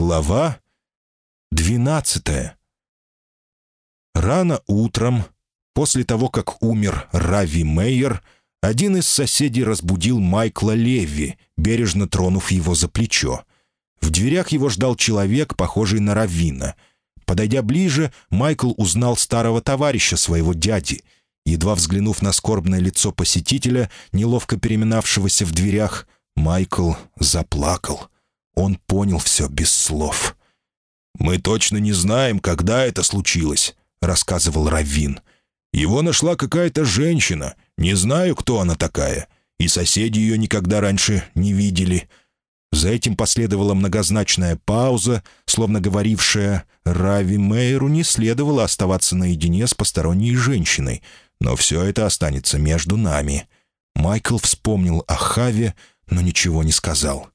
Глава двенадцатая. Рано утром, после того, как умер Рави Мейер, один из соседей разбудил Майкла Леви, бережно тронув его за плечо. В дверях его ждал человек, похожий на Равина. Подойдя ближе, Майкл узнал старого товарища своего дяди. Едва взглянув на скорбное лицо посетителя, неловко переминавшегося в дверях, Майкл заплакал. Он понял все без слов. «Мы точно не знаем, когда это случилось», — рассказывал Раввин. «Его нашла какая-то женщина. Не знаю, кто она такая. И соседи ее никогда раньше не видели». За этим последовала многозначная пауза, словно говорившая «Рави Мейеру не следовало оставаться наедине с посторонней женщиной, но все это останется между нами». Майкл вспомнил о Хаве, но ничего не сказал.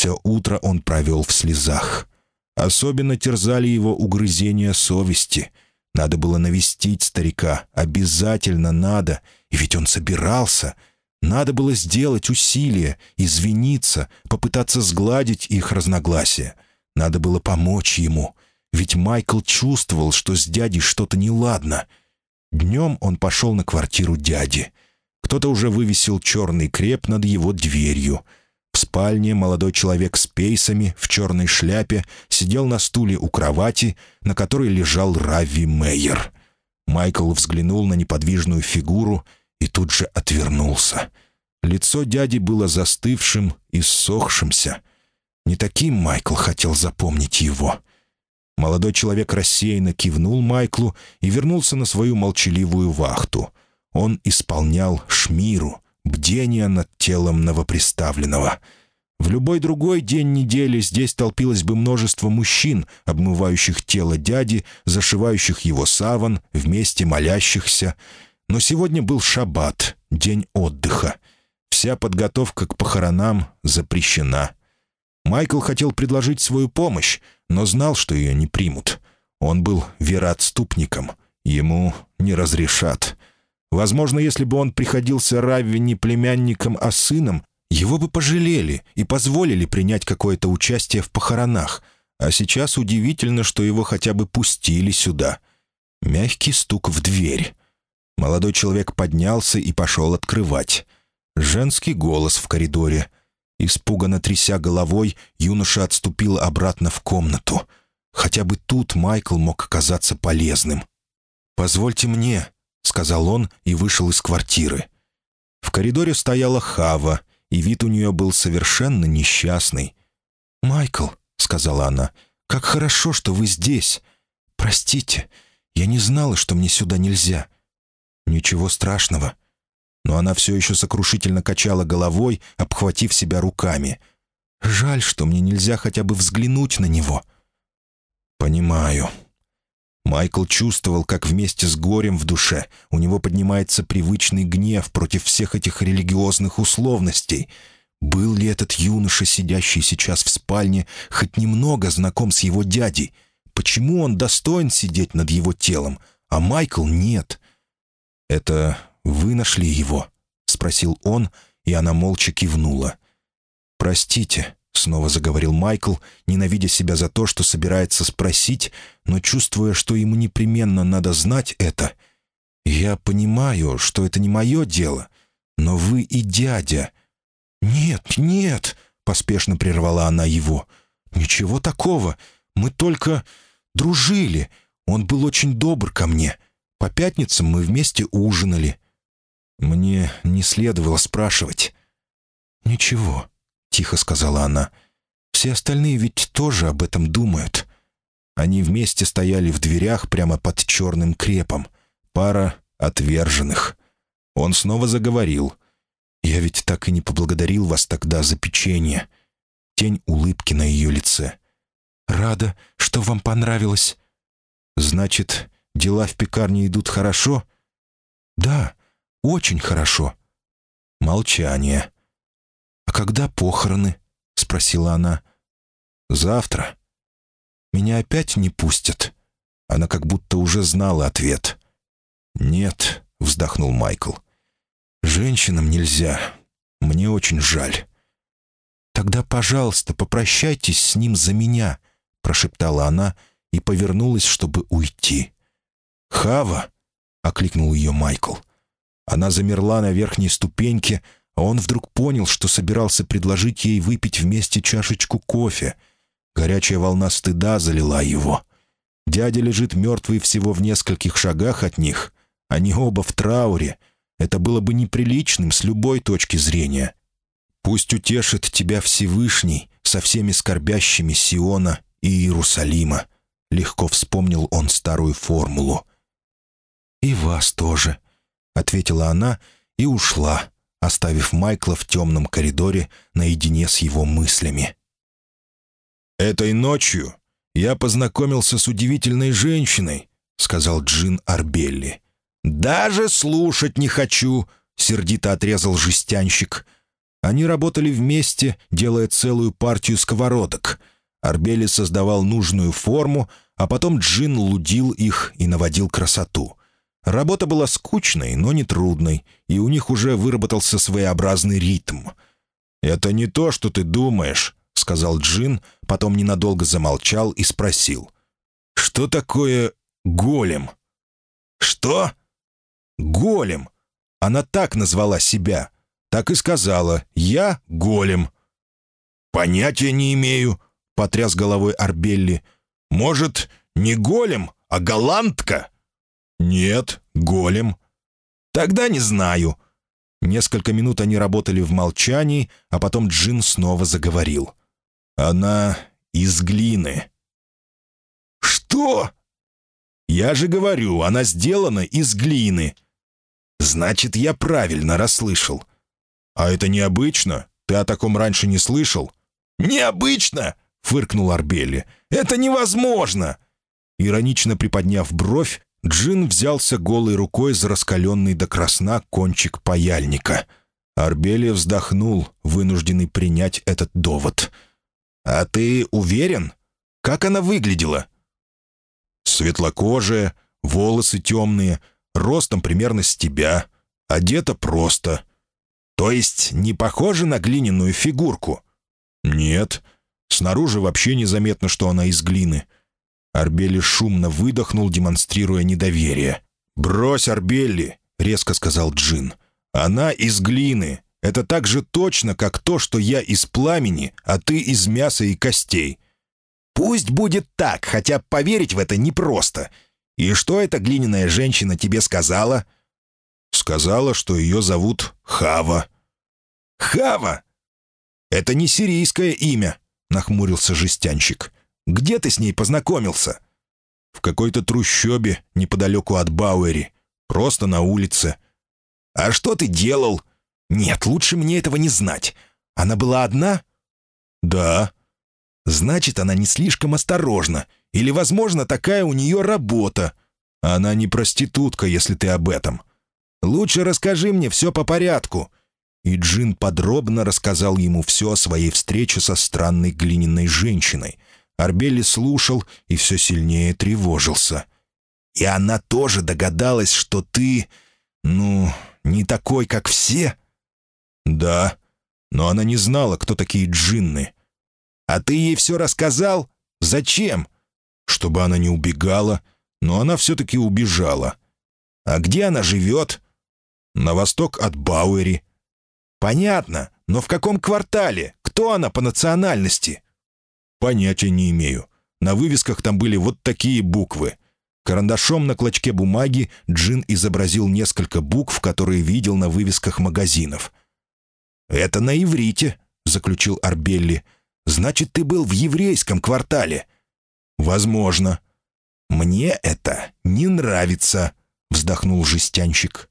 Все утро он провел в слезах. Особенно терзали его угрызения совести. Надо было навестить старика, обязательно надо, и ведь он собирался. Надо было сделать усилие, извиниться, попытаться сгладить их разногласия. Надо было помочь ему, ведь Майкл чувствовал, что с дядей что-то неладно. Днем он пошел на квартиру дяди. Кто-то уже вывесил черный креп над его дверью — в спальне молодой человек с пейсами в черной шляпе сидел на стуле у кровати, на которой лежал Рави Мейер. Майкл взглянул на неподвижную фигуру и тут же отвернулся. Лицо дяди было застывшим и ссохшимся. Не таким Майкл хотел запомнить его. Молодой человек рассеянно кивнул Майклу и вернулся на свою молчаливую вахту. Он исполнял шмиру — бдение над телом новоприставленного. В любой другой день недели здесь толпилось бы множество мужчин, обмывающих тело дяди, зашивающих его саван, вместе молящихся. Но сегодня был шаббат, день отдыха. Вся подготовка к похоронам запрещена. Майкл хотел предложить свою помощь, но знал, что ее не примут. Он был вероотступником. Ему не разрешат. Возможно, если бы он приходился Равви не племянником, а сыном, его бы пожалели и позволили принять какое-то участие в похоронах. А сейчас удивительно, что его хотя бы пустили сюда. Мягкий стук в дверь. Молодой человек поднялся и пошел открывать. Женский голос в коридоре. Испуганно тряся головой, юноша отступил обратно в комнату. Хотя бы тут Майкл мог оказаться полезным. «Позвольте мне», — сказал он и вышел из квартиры. В коридоре стояла Хава, и вид у нее был совершенно несчастный. «Майкл», — сказала она, — «как хорошо, что вы здесь. Простите, я не знала, что мне сюда нельзя». «Ничего страшного». Но она все еще сокрушительно качала головой, обхватив себя руками. «Жаль, что мне нельзя хотя бы взглянуть на него». «Понимаю», Майкл чувствовал, как вместе с горем в душе у него поднимается привычный гнев против всех этих религиозных условностей. Был ли этот юноша, сидящий сейчас в спальне, хоть немного знаком с его дядей? Почему он достоин сидеть над его телом, а Майкл нет? «Это вы нашли его?» — спросил он, и она молча кивнула. «Простите», — снова заговорил Майкл, ненавидя себя за то, что собирается спросить, но чувствуя, что ему непременно надо знать это. «Я понимаю, что это не мое дело, но вы и дядя». «Нет, нет», — поспешно прервала она его. «Ничего такого. Мы только дружили. Он был очень добр ко мне. По пятницам мы вместе ужинали». Мне не следовало спрашивать. «Ничего», — тихо сказала она. «Все остальные ведь тоже об этом думают». Они вместе стояли в дверях прямо под черным крепом. Пара отверженных. Он снова заговорил. «Я ведь так и не поблагодарил вас тогда за печенье». Тень улыбки на ее лице. «Рада, что вам понравилось». «Значит, дела в пекарне идут хорошо?» «Да, очень хорошо». Молчание. «А когда похороны?» — спросила она. «Завтра». «Меня опять не пустят?» Она как будто уже знала ответ. «Нет», — вздохнул Майкл. «Женщинам нельзя. Мне очень жаль». «Тогда, пожалуйста, попрощайтесь с ним за меня», — прошептала она и повернулась, чтобы уйти. «Хава!» — окликнул ее Майкл. Она замерла на верхней ступеньке, он вдруг понял, что собирался предложить ей выпить вместе чашечку кофе. Горячая волна стыда залила его. Дядя лежит мертвый всего в нескольких шагах от них. Они оба в трауре. Это было бы неприличным с любой точки зрения. Пусть утешит тебя Всевышний со всеми скорбящими Сиона и Иерусалима. Легко вспомнил он старую формулу. «И вас тоже», — ответила она и ушла, оставив Майкла в темном коридоре наедине с его мыслями. «Этой ночью я познакомился с удивительной женщиной», — сказал Джин Арбелли. «Даже слушать не хочу», — сердито отрезал жестянщик. Они работали вместе, делая целую партию сковородок. Арбели создавал нужную форму, а потом Джин лудил их и наводил красоту. Работа была скучной, но не трудной, и у них уже выработался своеобразный ритм. «Это не то, что ты думаешь», — сказал Джин, потом ненадолго замолчал и спросил. «Что такое голем?» «Что?» «Голем. Она так назвала себя. Так и сказала. Я голем». «Понятия не имею», — потряс головой Арбелли. «Может, не голем, а голландка?» «Нет, голем». «Тогда не знаю». Несколько минут они работали в молчании, а потом Джин снова заговорил. «Она из глины». «Что?» «Я же говорю, она сделана из глины». «Значит, я правильно расслышал». «А это необычно? Ты о таком раньше не слышал?» «Необычно!» — фыркнул Арбелли. «Это невозможно!» Иронично приподняв бровь, Джин взялся голой рукой за раскаленный до красна кончик паяльника. Арбелия вздохнул, вынужденный принять этот довод. «А ты уверен? Как она выглядела?» «Светлокожая, волосы темные, ростом примерно с тебя, одета просто. То есть не похожа на глиняную фигурку?» «Нет. Снаружи вообще незаметно, что она из глины». Арбели шумно выдохнул, демонстрируя недоверие. «Брось, Арбелли!» — резко сказал Джин. «Она из глины. Это так же точно, как то, что я из пламени, а ты из мяса и костей». «Пусть будет так, хотя поверить в это непросто. И что эта глиняная женщина тебе сказала?» «Сказала, что ее зовут Хава». «Хава? Это не сирийское имя», — нахмурился жестянщик. Где ты с ней познакомился?» «В какой-то трущобе неподалеку от Бауэри. Просто на улице». «А что ты делал?» «Нет, лучше мне этого не знать. Она была одна?» «Да». «Значит, она не слишком осторожна. Или, возможно, такая у нее работа. Она не проститутка, если ты об этом. Лучше расскажи мне все по порядку». И Джин подробно рассказал ему все о своей встрече со странной глиняной женщиной — Арбели слушал и все сильнее тревожился. «И она тоже догадалась, что ты, ну, не такой, как все?» «Да, но она не знала, кто такие джинны». «А ты ей все рассказал? Зачем?» «Чтобы она не убегала, но она все-таки убежала». «А где она живет?» «На восток от Бауэри». «Понятно, но в каком квартале? Кто она по национальности?» Понятия не имею. На вывесках там были вот такие буквы. Карандашом на клочке бумаги Джин изобразил несколько букв, которые видел на вывесках магазинов. «Это на иврите», — заключил Арбелли. «Значит, ты был в еврейском квартале». «Возможно». «Мне это не нравится», — вздохнул жестянщик.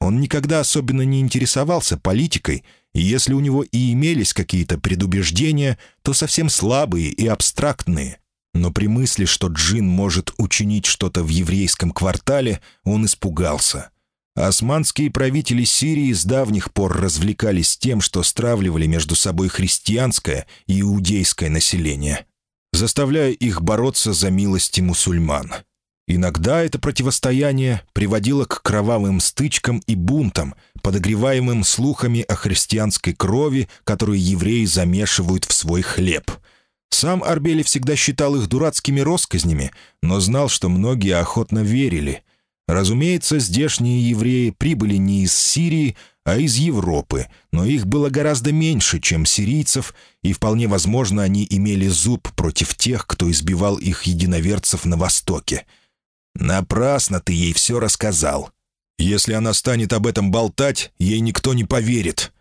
Он никогда особенно не интересовался политикой и если у него и имелись какие-то предубеждения, то совсем слабые и абстрактные. Но при мысли, что Джин может учинить что-то в еврейском квартале, он испугался. Османские правители Сирии с давних пор развлекались тем, что стравливали между собой христианское и иудейское население, заставляя их бороться за милости мусульман. Иногда это противостояние приводило к кровавым стычкам и бунтам, подогреваемым слухами о христианской крови, которую евреи замешивают в свой хлеб. Сам Арбели всегда считал их дурацкими россказнями, но знал, что многие охотно верили. Разумеется, здешние евреи прибыли не из Сирии, а из Европы, но их было гораздо меньше, чем сирийцев, и вполне возможно, они имели зуб против тех, кто избивал их единоверцев на Востоке — «Напрасно ты ей все рассказал. Если она станет об этом болтать, ей никто не поверит.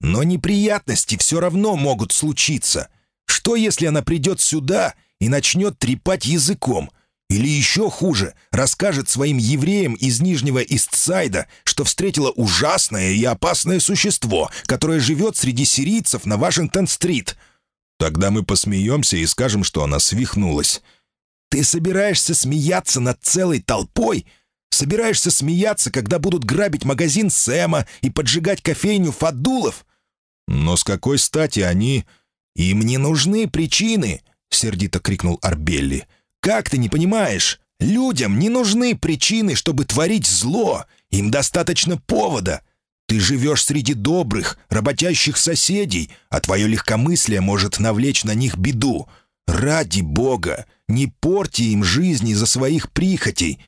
Но неприятности все равно могут случиться. Что, если она придет сюда и начнет трепать языком? Или еще хуже, расскажет своим евреям из Нижнего Истсайда, что встретила ужасное и опасное существо, которое живет среди сирийцев на Вашингтон-стрит? Тогда мы посмеемся и скажем, что она свихнулась». Ты собираешься смеяться над целой толпой? Собираешься смеяться, когда будут грабить магазин Сэма и поджигать кофейню Фадулов? Но с какой стати они... Им не нужны причины, — сердито крикнул Арбелли. Как ты не понимаешь? Людям не нужны причины, чтобы творить зло. Им достаточно повода. Ты живешь среди добрых, работящих соседей, а твое легкомыслие может навлечь на них беду. Ради бога, не порти им жизни за своих прихотей!»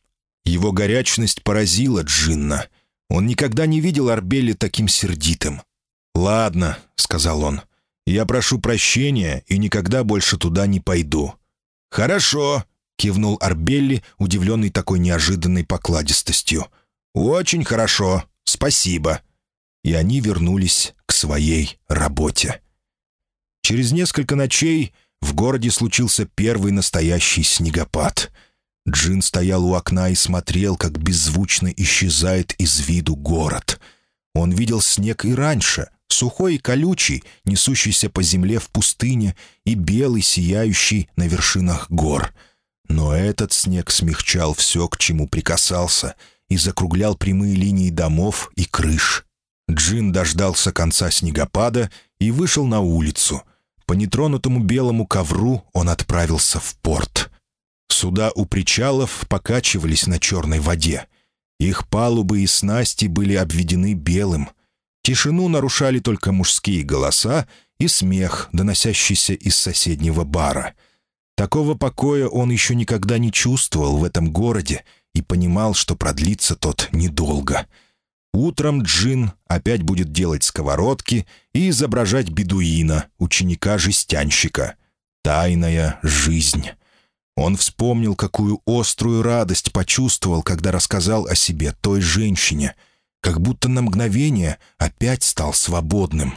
Его горячность поразила Джинна. Он никогда не видел Арбели таким сердитым. «Ладно», — сказал он, — «я прошу прощения и никогда больше туда не пойду». «Хорошо», — кивнул Арбелли, удивленный такой неожиданной покладистостью. «Очень хорошо, спасибо». И они вернулись к своей работе. Через несколько ночей в городе случился первый настоящий снегопад. Джин стоял у окна и смотрел, как беззвучно исчезает из виду город. Он видел снег и раньше, сухой и колючий, несущийся по земле в пустыне, и белый, сияющий на вершинах гор. Но этот снег смягчал все, к чему прикасался, и закруглял прямые линии домов и крыш. Джин дождался конца снегопада и вышел на улицу — по нетронутому белому ковру он отправился в порт. Суда у причалов покачивались на черной воде. Их палубы и снасти были обведены белым. Тишину нарушали только мужские голоса и смех, доносящийся из соседнего бара. Такого покоя он еще никогда не чувствовал в этом городе и понимал, что продлится тот недолго — Утром Джин опять будет делать сковородки и изображать бедуина, ученика-жестянщика. Тайная жизнь. Он вспомнил, какую острую радость почувствовал, когда рассказал о себе той женщине, как будто на мгновение опять стал свободным.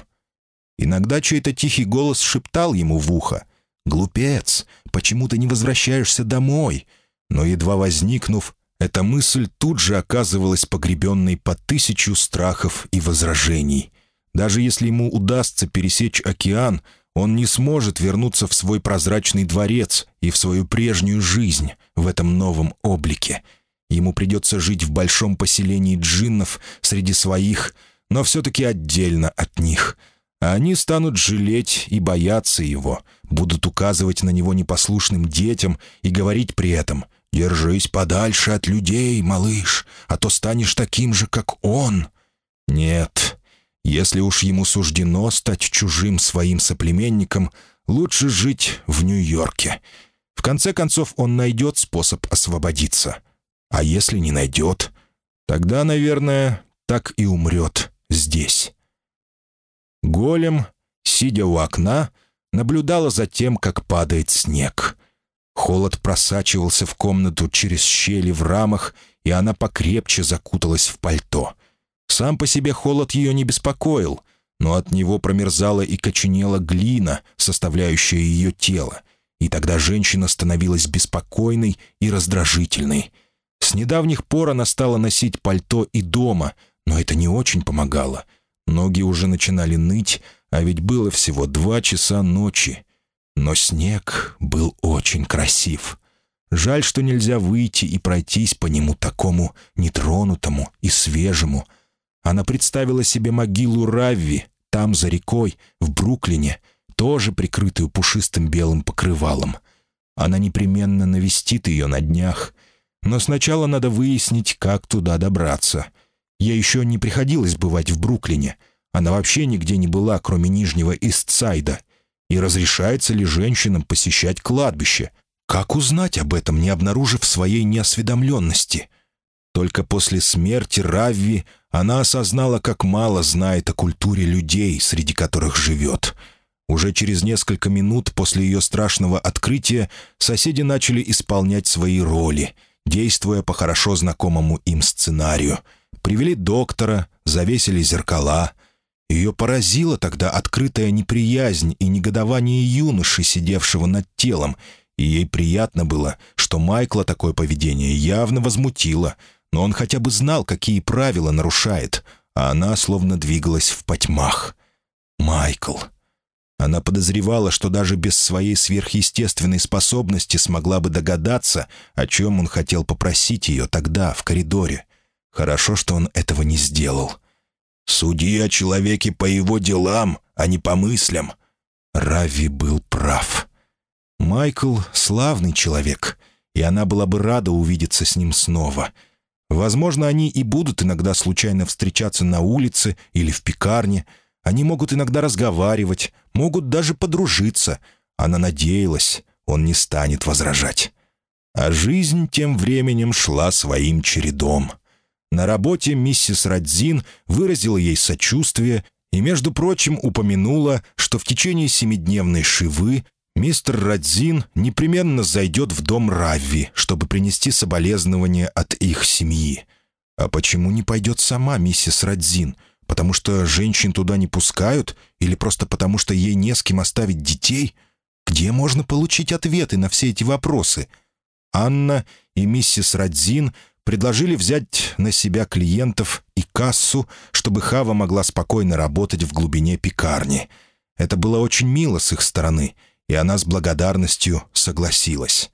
Иногда чей-то тихий голос шептал ему в ухо «Глупец, почему ты не возвращаешься домой?» Но, едва возникнув, эта мысль тут же оказывалась погребенной по тысячу страхов и возражений. Даже если ему удастся пересечь океан, он не сможет вернуться в свой прозрачный дворец и в свою прежнюю жизнь в этом новом облике. Ему придется жить в большом поселении джиннов среди своих, но все-таки отдельно от них. А они станут жалеть и бояться его, будут указывать на него непослушным детям и говорить при этом — Держись подальше от людей, малыш, а то станешь таким же, как он. Нет, если уж ему суждено стать чужим своим соплеменником, лучше жить в Нью-Йорке. В конце концов, он найдет способ освободиться. А если не найдет, тогда, наверное, так и умрет здесь. Голем, сидя у окна, наблюдала за тем, как падает снег. Холод просачивался в комнату через щели в рамах, и она покрепче закуталась в пальто. Сам по себе холод ее не беспокоил, но от него промерзала и коченела глина, составляющая ее тело, и тогда женщина становилась беспокойной и раздражительной. С недавних пор она стала носить пальто и дома, но это не очень помогало. Ноги уже начинали ныть, а ведь было всего два часа ночи. Но снег был очень красив. Жаль, что нельзя выйти и пройтись по нему такому нетронутому и свежему. Она представила себе могилу Равви, там, за рекой, в Бруклине, тоже прикрытую пушистым белым покрывалом. Она непременно навестит ее на днях. но сначала надо выяснить, как туда добраться. Ей еще не приходилось бывать в Бруклине. Она вообще нигде не была, кроме Нижнего Истсайда. И разрешается ли женщинам посещать кладбище? Как узнать об этом, не обнаружив своей неосведомленности? Только после смерти Равви она осознала, как мало знает о культуре людей, среди которых живет. Уже через несколько минут после ее страшного открытия соседи начали исполнять свои роли, действуя по хорошо знакомому им сценарию. Привели доктора, завесили зеркала. Ее поразила тогда открытая неприязнь и негодование юноши, сидевшего над телом, и ей приятно было, что Майкла такое поведение явно возмутило, но он хотя бы знал, какие правила нарушает, а она словно двигалась в потьмах. «Майкл», она подозревала, что даже без своей сверхъестественной способности смогла бы догадаться, о чем он хотел попросить ее тогда, в коридоре. Хорошо, что он этого не сделал. «Суди о человеке по его делам, а не по мыслям». Рави был прав. Майкл — славный человек, и она была бы рада увидеться с ним снова. Возможно, они и будут иногда случайно встречаться на улице или в пекарне — они могут иногда разговаривать, могут даже подружиться. Она надеялась, он не станет возражать. А жизнь тем временем шла своим чередом. На работе миссис Радзин выразила ей сочувствие и, между прочим, упомянула, что в течение семидневной шивы мистер Радзин непременно зайдет в дом Равви, чтобы принести соболезнования от их семьи. А почему не пойдет сама миссис Радзин — Потому что женщин туда не пускают? Или просто потому что ей не с кем оставить детей? Где можно получить ответы на все эти вопросы? Анна и миссис Радзин предложили взять на себя клиентов и кассу, чтобы Хава могла спокойно работать в глубине пекарни. Это было очень мило с их стороны, и она с благодарностью согласилась.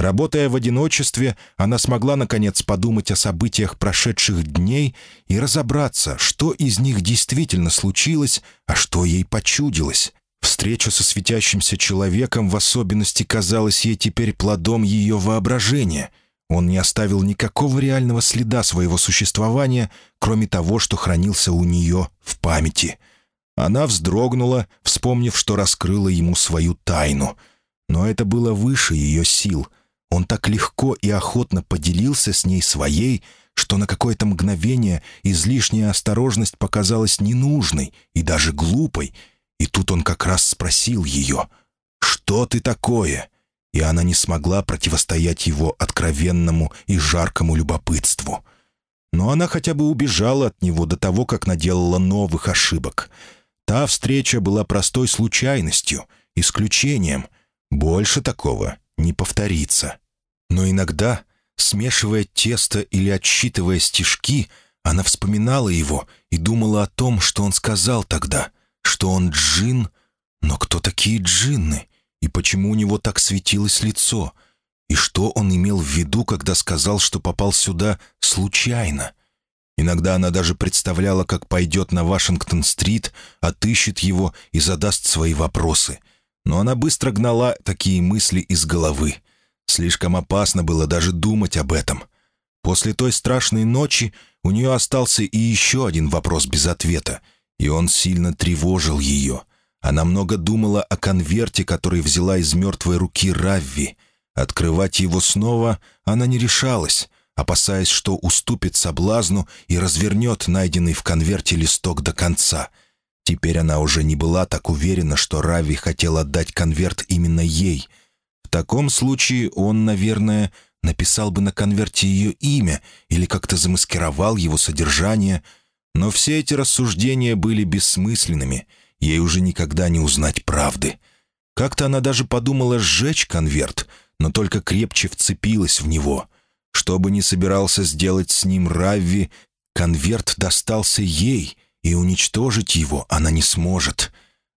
Работая в одиночестве, она смогла, наконец, подумать о событиях прошедших дней и разобраться, что из них действительно случилось, а что ей почудилось. Встреча со светящимся человеком в особенности казалась ей теперь плодом ее воображения. Он не оставил никакого реального следа своего существования, кроме того, что хранился у нее в памяти. Она вздрогнула, вспомнив, что раскрыла ему свою тайну. Но это было выше ее сил — он так легко и охотно поделился с ней своей, что на какое-то мгновение излишняя осторожность показалась ненужной и даже глупой, и тут он как раз спросил ее «Что ты такое?» И она не смогла противостоять его откровенному и жаркому любопытству. Но она хотя бы убежала от него до того, как наделала новых ошибок. Та встреча была простой случайностью, исключением. Больше такого не повторится. Но иногда, смешивая тесто или отсчитывая стишки, она вспоминала его и думала о том, что он сказал тогда, что он джин, но кто такие джинны, и почему у него так светилось лицо, и что он имел в виду, когда сказал, что попал сюда случайно. Иногда она даже представляла, как пойдет на Вашингтон-стрит, отыщет его и задаст свои вопросы. Но она быстро гнала такие мысли из головы — Слишком опасно было даже думать об этом. После той страшной ночи у нее остался и еще один вопрос без ответа, и он сильно тревожил ее. Она много думала о конверте, который взяла из мертвой руки Равви. Открывать его снова она не решалась, опасаясь, что уступит соблазну и развернет найденный в конверте листок до конца. Теперь она уже не была так уверена, что Рави хотел отдать конверт именно ей — в таком случае он, наверное, написал бы на конверте ее имя или как-то замаскировал его содержание. Но все эти рассуждения были бессмысленными, ей уже никогда не узнать правды. Как-то она даже подумала сжечь конверт, но только крепче вцепилась в него. Что бы ни собирался сделать с ним Равви, конверт достался ей, и уничтожить его она не сможет.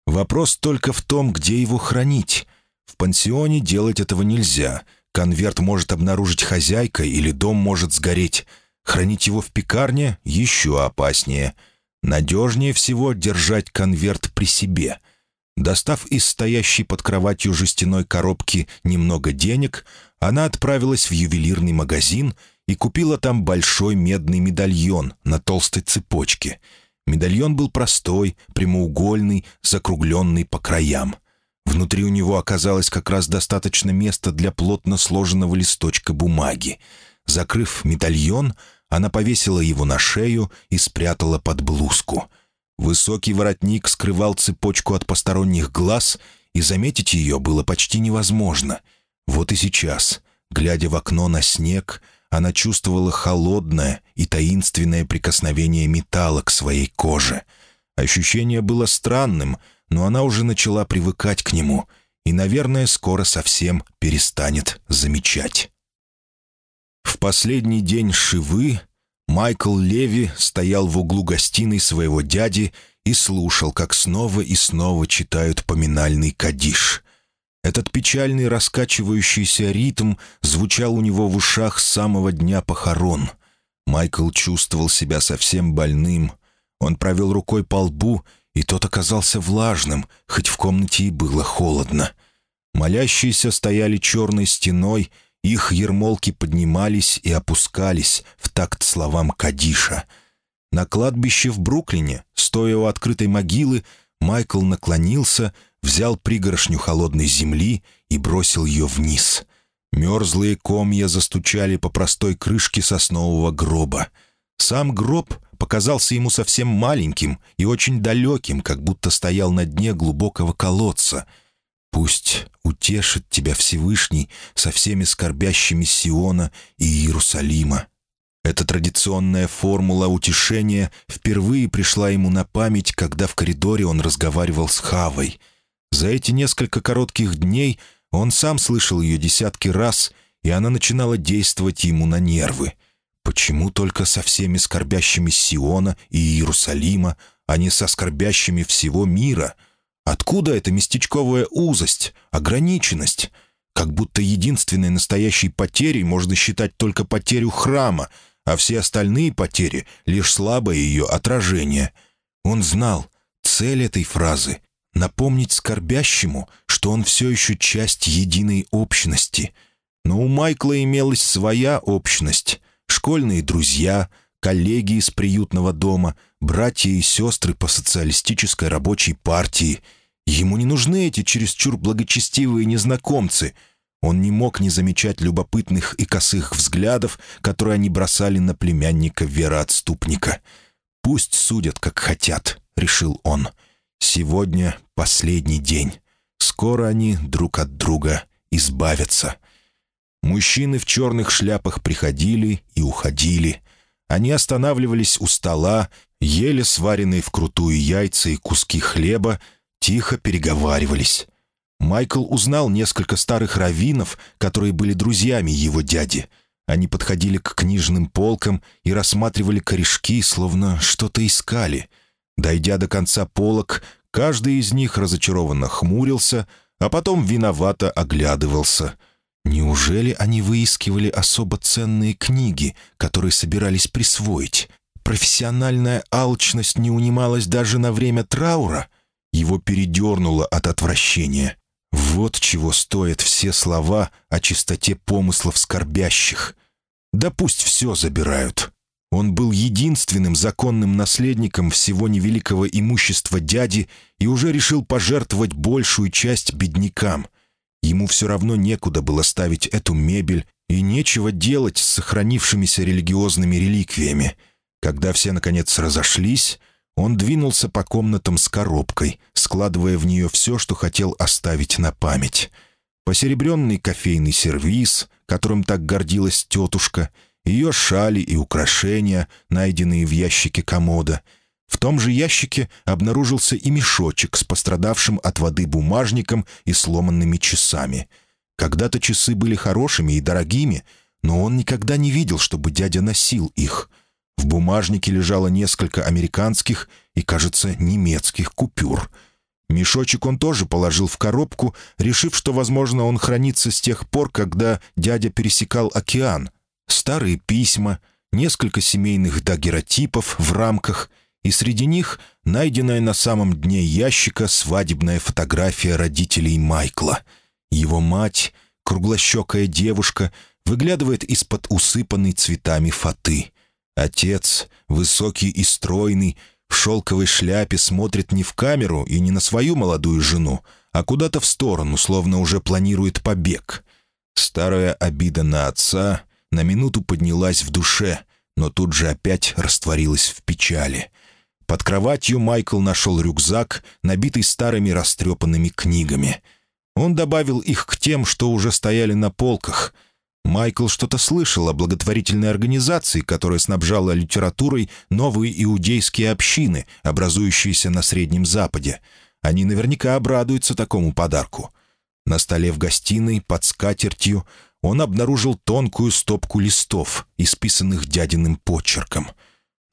Вопрос только в том, где его хранить. В пансионе делать этого нельзя. Конверт может обнаружить хозяйка или дом может сгореть. Хранить его в пекарне еще опаснее. Надежнее всего держать конверт при себе. Достав из стоящей под кроватью жестяной коробки немного денег, она отправилась в ювелирный магазин и купила там большой медный медальон на толстой цепочке. Медальон был простой, прямоугольный, закругленный по краям. Внутри у него оказалось как раз достаточно места для плотно сложенного листочка бумаги. Закрыв медальон, она повесила его на шею и спрятала под блузку. Высокий воротник скрывал цепочку от посторонних глаз, и заметить ее было почти невозможно. Вот и сейчас, глядя в окно на снег, она чувствовала холодное и таинственное прикосновение металла к своей коже. Ощущение было странным, но она уже начала привыкать к нему и, наверное, скоро совсем перестанет замечать. Последний день Шивы Майкл Леви стоял в углу гостиной своего дяди и слушал, как снова и снова читают поминальный кадиш. Этот печальный раскачивающийся ритм звучал у него в ушах с самого дня похорон. Майкл чувствовал себя совсем больным. Он провел рукой по лбу, и тот оказался влажным, хоть в комнате и было холодно. Молящиеся стояли черной стеной, их ермолки поднимались и опускались в такт словам Кадиша. На кладбище в Бруклине, стоя у открытой могилы, Майкл наклонился — взял пригоршню холодной земли и бросил ее вниз. Мерзлые комья застучали по простой крышке соснового гроба. Сам гроб показался ему совсем маленьким и очень далеким, как будто стоял на дне глубокого колодца. «Пусть утешит тебя Всевышний со всеми скорбящими Сиона и Иерусалима». Эта традиционная формула утешения впервые пришла ему на память, когда в коридоре он разговаривал с Хавой — за эти несколько коротких дней он сам слышал ее десятки раз, и она начинала действовать ему на нервы. Почему только со всеми скорбящими Сиона и Иерусалима, а не со скорбящими всего мира? Откуда эта местечковая узость, ограниченность? Как будто единственной настоящей потерей можно считать только потерю храма, а все остальные потери — лишь слабое ее отражение. Он знал, цель этой фразы напомнить скорбящему, что он все еще часть единой общности. Но у Майкла имелась своя общность. Школьные друзья, коллеги из приютного дома, братья и сестры по социалистической рабочей партии. Ему не нужны эти чересчур благочестивые незнакомцы. Он не мог не замечать любопытных и косых взглядов, которые они бросали на племянника вероотступника. «Пусть судят, как хотят», — решил он. — Сегодня последний день. Скоро они друг от друга избавятся. Мужчины в черных шляпах приходили и уходили. Они останавливались у стола, ели сваренные вкрутую яйца и куски хлеба, тихо переговаривались. Майкл узнал несколько старых раввинов, которые были друзьями его дяди. Они подходили к книжным полкам и рассматривали корешки, словно что-то искали — Дойдя до конца полок, каждый из них разочарованно хмурился, а потом виновато оглядывался. Неужели они выискивали особо ценные книги, которые собирались присвоить? Профессиональная алчность не унималась даже на время траура? Его передернуло от отвращения. Вот чего стоят все слова о чистоте помыслов скорбящих. Да пусть все забирают. Он был единственным законным наследником всего невеликого имущества дяди и уже решил пожертвовать большую часть беднякам. Ему все равно некуда было ставить эту мебель и нечего делать с сохранившимися религиозными реликвиями. Когда все, наконец, разошлись, он двинулся по комнатам с коробкой, складывая в нее все, что хотел оставить на память. Посеребренный кофейный сервиз, которым так гордилась тетушка — ее шали и украшения, найденные в ящике комода. В том же ящике обнаружился и мешочек с пострадавшим от воды бумажником и сломанными часами. Когда-то часы были хорошими и дорогими, но он никогда не видел, чтобы дядя носил их. В бумажнике лежало несколько американских и, кажется, немецких купюр. Мешочек он тоже положил в коробку, решив, что, возможно, он хранится с тех пор, когда дядя пересекал океан — старые письма, несколько семейных дагеротипов в рамках и среди них найденная на самом дне ящика свадебная фотография родителей Майкла. Его мать, круглощекая девушка, выглядывает из-под усыпанной цветами фаты. Отец, высокий и стройный, в шелковой шляпе смотрит не в камеру и не на свою молодую жену, а куда-то в сторону, словно уже планирует побег. Старая обида на отца на минуту поднялась в душе, но тут же опять растворилась в печали. Под кроватью Майкл нашел рюкзак, набитый старыми растрепанными книгами. Он добавил их к тем, что уже стояли на полках. Майкл что-то слышал о благотворительной организации, которая снабжала литературой новые иудейские общины, образующиеся на Среднем Западе. Они наверняка обрадуются такому подарку. На столе в гостиной, под скатертью, он обнаружил тонкую стопку листов, исписанных дядиным почерком.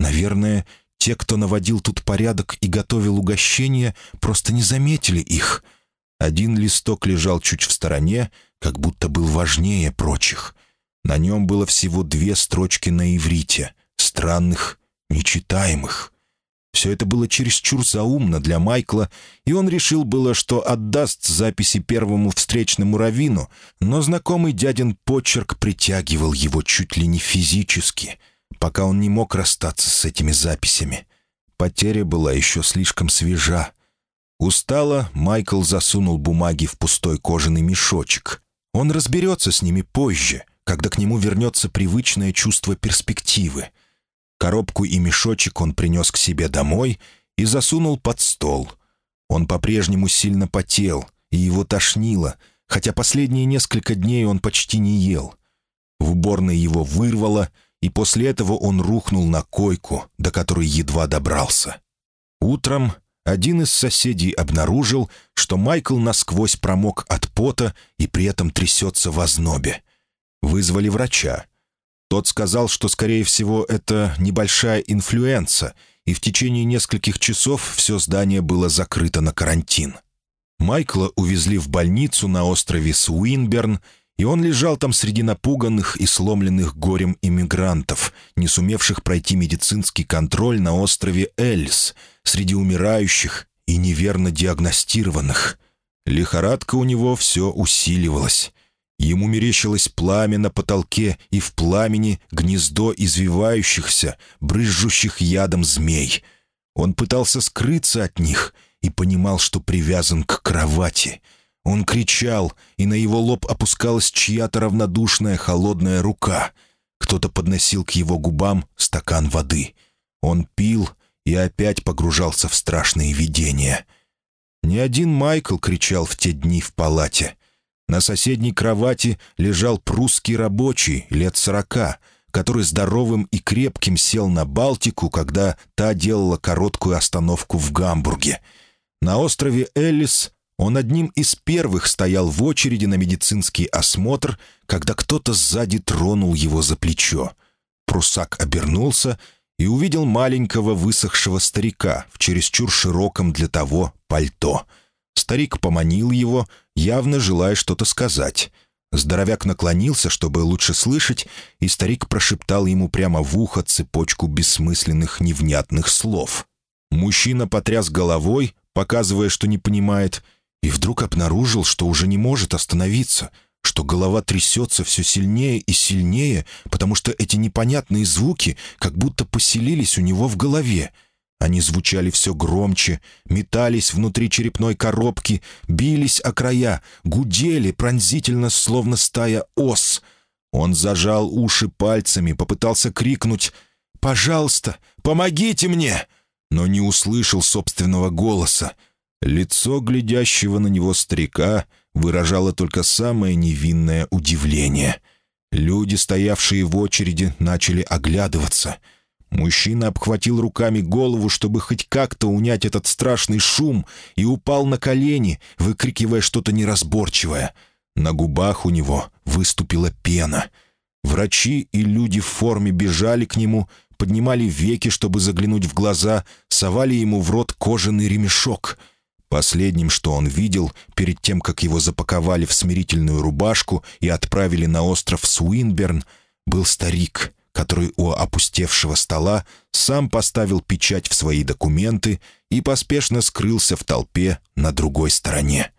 Наверное, те, кто наводил тут порядок и готовил угощения, просто не заметили их. Один листок лежал чуть в стороне, как будто был важнее прочих. На нем было всего две строчки на иврите, странных, нечитаемых. Все это было чересчур заумно для Майкла, и он решил было, что отдаст записи первому встречному раввину, но знакомый дядин почерк притягивал его чуть ли не физически, пока он не мог расстаться с этими записями. Потеря была еще слишком свежа. Устало Майкл засунул бумаги в пустой кожаный мешочек. Он разберется с ними позже, когда к нему вернется привычное чувство перспективы — Коробку и мешочек он принес к себе домой и засунул под стол. Он по-прежнему сильно потел, и его тошнило, хотя последние несколько дней он почти не ел. В уборной его вырвало, и после этого он рухнул на койку, до которой едва добрался. Утром один из соседей обнаружил, что Майкл насквозь промок от пота и при этом трясется в ознобе. Вызвали врача. Тот сказал, что, скорее всего, это небольшая инфлюенса, и в течение нескольких часов все здание было закрыто на карантин. Майкла увезли в больницу на острове Суинберн, и он лежал там среди напуганных и сломленных горем иммигрантов, не сумевших пройти медицинский контроль на острове Эльс, среди умирающих и неверно диагностированных. Лихорадка у него все усиливалась. Ему мерещилось пламя на потолке и в пламени гнездо извивающихся, брызжущих ядом змей. Он пытался скрыться от них и понимал, что привязан к кровати. Он кричал, и на его лоб опускалась чья-то равнодушная холодная рука. Кто-то подносил к его губам стакан воды. Он пил и опять погружался в страшные видения. Не один Майкл кричал в те дни в палате — на соседней кровати лежал прусский рабочий лет сорока, который здоровым и крепким сел на Балтику, когда та делала короткую остановку в Гамбурге. На острове Эллис он одним из первых стоял в очереди на медицинский осмотр, когда кто-то сзади тронул его за плечо. Прусак обернулся и увидел маленького высохшего старика в чересчур широком для того пальто — Старик поманил его, явно желая что-то сказать. Здоровяк наклонился, чтобы лучше слышать, и старик прошептал ему прямо в ухо цепочку бессмысленных невнятных слов. Мужчина потряс головой, показывая, что не понимает, и вдруг обнаружил, что уже не может остановиться, что голова трясется все сильнее и сильнее, потому что эти непонятные звуки как будто поселились у него в голове — они звучали все громче, метались внутри черепной коробки, бились о края, гудели пронзительно, словно стая ос. Он зажал уши пальцами, попытался крикнуть «Пожалуйста, помогите мне!» но не услышал собственного голоса. Лицо глядящего на него старика выражало только самое невинное удивление. Люди, стоявшие в очереди, начали оглядываться — Мужчина обхватил руками голову, чтобы хоть как-то унять этот страшный шум, и упал на колени, выкрикивая что-то неразборчивое. На губах у него выступила пена. Врачи и люди в форме бежали к нему, поднимали веки, чтобы заглянуть в глаза, совали ему в рот кожаный ремешок. Последним, что он видел, перед тем, как его запаковали в смирительную рубашку и отправили на остров Суинберн, был старик — который у опустевшего стола сам поставил печать в свои документы и поспешно скрылся в толпе на другой стороне.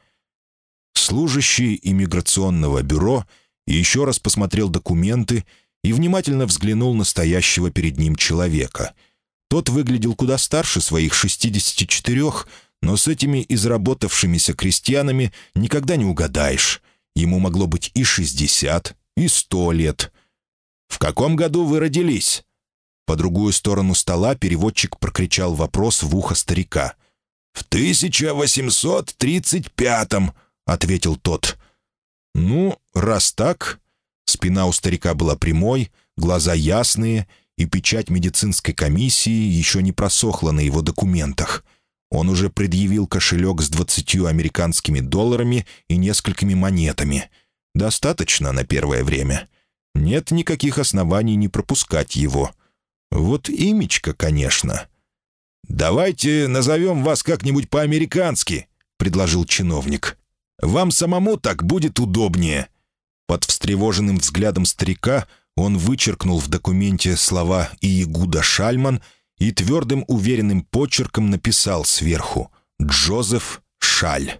Служащий иммиграционного бюро еще раз посмотрел документы и внимательно взглянул на стоящего перед ним человека. Тот выглядел куда старше своих 64, но с этими изработавшимися крестьянами никогда не угадаешь. Ему могло быть и 60, и 100 лет. «В каком году вы родились?» По другую сторону стола переводчик прокричал вопрос в ухо старика. «В 1835-м», — ответил тот. «Ну, раз так...» Спина у старика была прямой, глаза ясные, и печать медицинской комиссии еще не просохла на его документах. Он уже предъявил кошелек с двадцатью американскими долларами и несколькими монетами. Достаточно на первое время. Нет никаких оснований не пропускать его. Вот имечко, конечно. «Давайте назовем вас как-нибудь по-американски», — предложил чиновник. «Вам самому так будет удобнее». Под встревоженным взглядом старика он вычеркнул в документе слова «Иегуда Шальман» и твердым уверенным почерком написал сверху «Джозеф Шаль».